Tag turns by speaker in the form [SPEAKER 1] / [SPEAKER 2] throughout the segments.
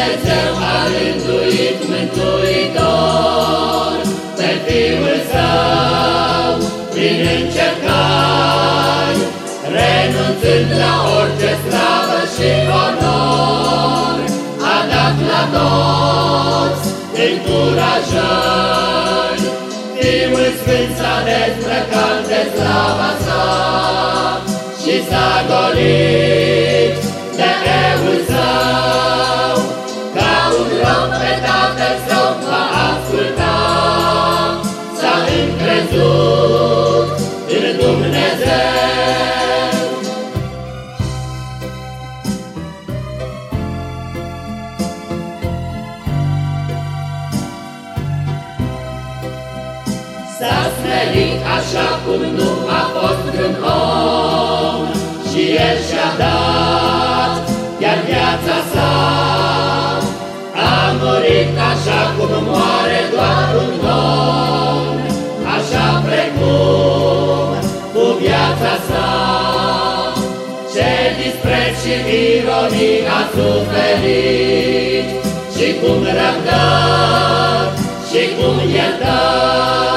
[SPEAKER 1] Dumnezeu a rânduit mântuitor pe Fiul Său prin încercări, renunțând la orice slavă și onor, a dat la toți încurajări. Fiul Sfânt s-a dezbrăcat de slava sa și s-a golit s-a încrezut în Dumnezeu. S-a smerit așa cum nu a fost un om Și El și-a dat chiar viața sa A murit așa cum moare doar un om și ironii a suferit. Și cum răbdă și cum iertă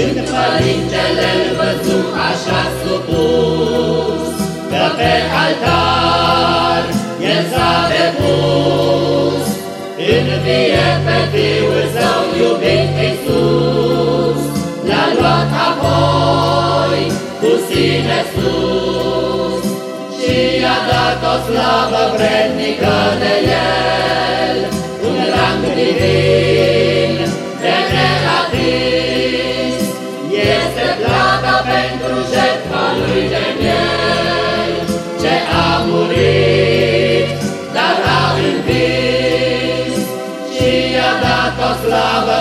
[SPEAKER 1] Când părintele îl văzu așa supus, Că pe altar el s-a depus, Învie pe Fiul Său iubit Iisus, L-a luat apoi cu sine sus. Și i-a dat o slavă vrednică de El,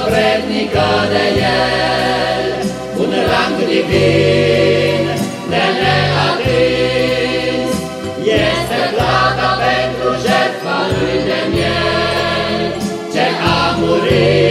[SPEAKER 1] vrednică de el, un rang divin de neatins, este plata pentru jertfa lui de miel, ce a murit.